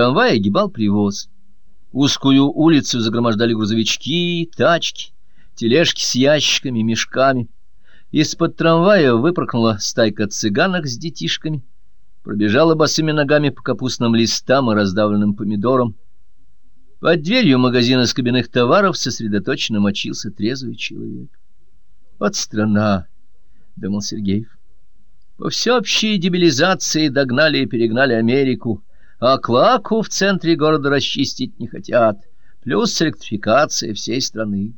Трамвай огибал привоз. Узкую улицу загромождали грузовички, тачки, тележки с ящиками, мешками. Из-под трамвая выпорхнула стайка цыганок с детишками, пробежала босыми ногами по капустным листам и раздавленным помидорам. Под дверью магазина с кабинных товаров сосредоточенно мочился трезвый человек. «Вот страна!» — думал Сергеев. «По всеобщей дебилизации догнали и перегнали Америку» а клаку в центре города расчистить не хотят, плюс электрификация всей страны.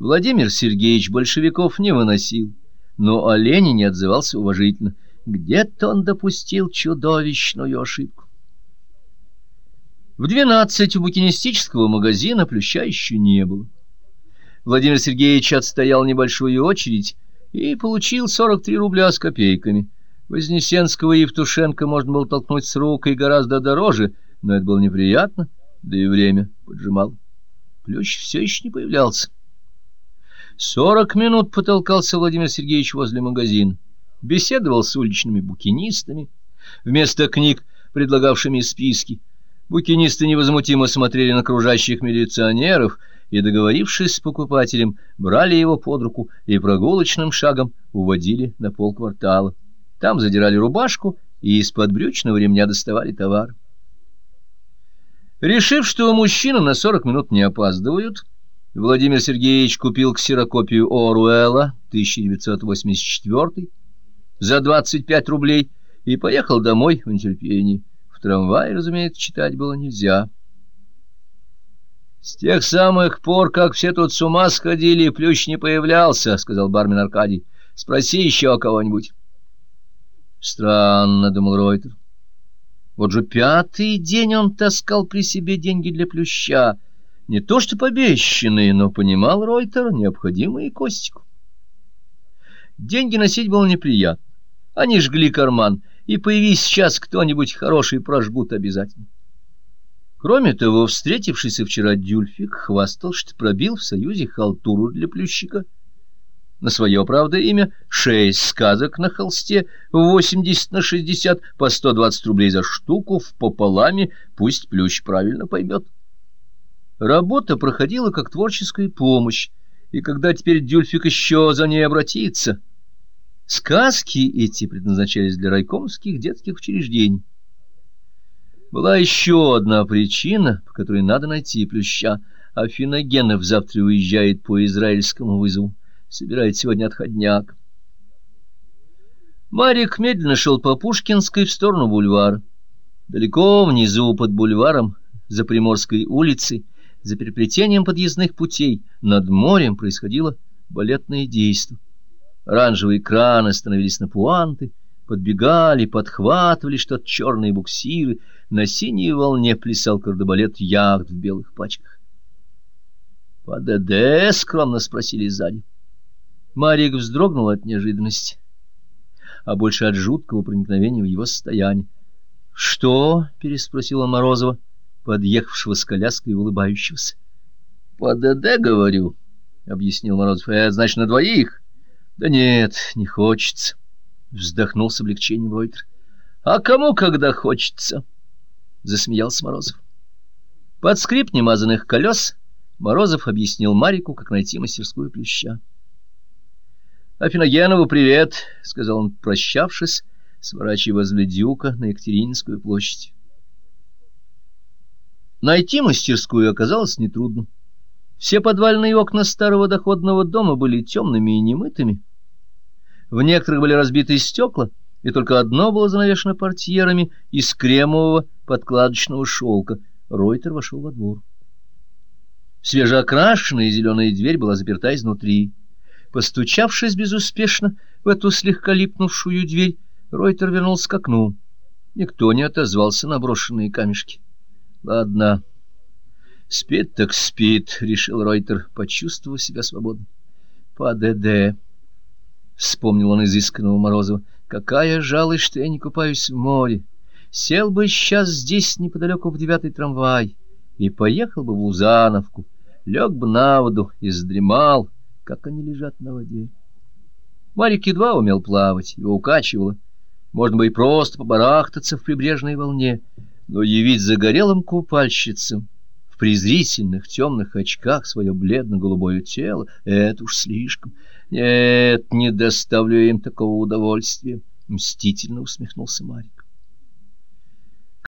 Владимир Сергеевич большевиков не выносил, но о Ленине отзывался уважительно. Где-то он допустил чудовищную ошибку. В двенадцать у букинистического магазина плюща еще не было. Владимир Сергеевич отстоял небольшую очередь и получил 43 рубля с копейками — Вознесенского и Евтушенко можно было толкнуть с рукой гораздо дороже, но это было неприятно, да и время поджимал. Плющ все еще не появлялся. Сорок минут потолкался Владимир Сергеевич возле магазина, беседовал с уличными букинистами, вместо книг, предлагавшими списки. Букинисты невозмутимо смотрели на окружающих милиционеров и, договорившись с покупателем, брали его под руку и прогулочным шагом уводили на полквартала. Там задирали рубашку и из-под брючного ремня доставали товар. Решив, что мужчины на сорок минут не опаздывают, Владимир Сергеевич купил ксерокопию Оруэлла 1984 за 25 рублей и поехал домой в нетерпении. В трамвае, разумеется, читать было нельзя. «С тех самых пор, как все тут с ума сходили, Плющ не появлялся», — сказал бармен Аркадий. «Спроси еще кого-нибудь». Странно, — думал Ройтер. Вот же пятый день он таскал при себе деньги для плюща. Не то что побещенные, но понимал Ройтер необходимые Костику. Деньги носить было неприятно. Они жгли карман, и появись сейчас кто-нибудь хороший, прожгут обязательно. Кроме того, встретившийся вчера Дюльфик хвастал, что пробил в Союзе халтуру для плющика — на свое, правда, имя, шесть сказок на холсте, восемьдесят на шестьдесят, по сто двадцать рублей за штуку, в пополами, пусть Плющ правильно поймет. Работа проходила как творческая помощь, и когда теперь Дюльфик еще за ней обратится... Сказки эти предназначались для райкомских детских учреждений. Была еще одна причина, по которой надо найти Плюща. Афиногенов завтра уезжает по израильскому вызову собирает сегодня отходняк. Марик медленно шел по Пушкинской в сторону бульвара. Далеко внизу под бульваром, за Приморской улицей, за переплетением подъездных путей, над морем происходило балетное действо. Оранжевые краны становились на пуанты, подбегали, подхватывали что-то черные буксиры, на синей волне плясал кардебалет яхт в белых пачках. — ПДД? — скромно спросили сзади. Марик вздрогнул от неожиданности, а больше от жуткого проникновения в его состояние. — Что? — переспросила Морозова, подъехавшего с коляской и улыбающегося. — По ДД, говорю, — объяснил Морозов. — Это значит, на двоих? — Да нет, не хочется, — вздохнул с облегчением Ройтер. — А кому когда хочется? — засмеялся Морозов. Под скрип немазанных колес Морозов объяснил Марику, как найти мастерскую плюща. Афиногенову привет, — сказал он, прощавшись, сворачивая возле дюка на Екатерининскую площадь. Найти мастерскую оказалось нетрудно. Все подвальные окна старого доходного дома были темными и немытыми. В некоторых были разбиты стекла, и только одно было занавешено портьерами из кремового подкладочного шелка. Ройтер вошел во двор. Свежеокрашенная зеленая дверь была заперта изнутри. Постучавшись безуспешно в эту слегка липнувшую дверь, Ройтер вернулся к окну. Никто не отозвался на брошенные камешки. — Ладно. — Спит так спит, — решил Ройтер, почувствовав себя свободно. — По ДД. — вспомнил он изысканного Морозова. — Какая жалость, что я не купаюсь в море. Сел бы сейчас здесь неподалеку в девятый трамвай и поехал бы в Узановку, лег бы на воду и задремал, — как они лежат на воде. Марик едва умел плавать, его укачивало. Можно бы и просто побарахтаться в прибрежной волне, Но явить загорелым купальщицам в презрительных темных очках свое бледно-голубое тело — это уж слишком. Нет, не доставлю им такого удовольствия, — мстительно усмехнулся Марик.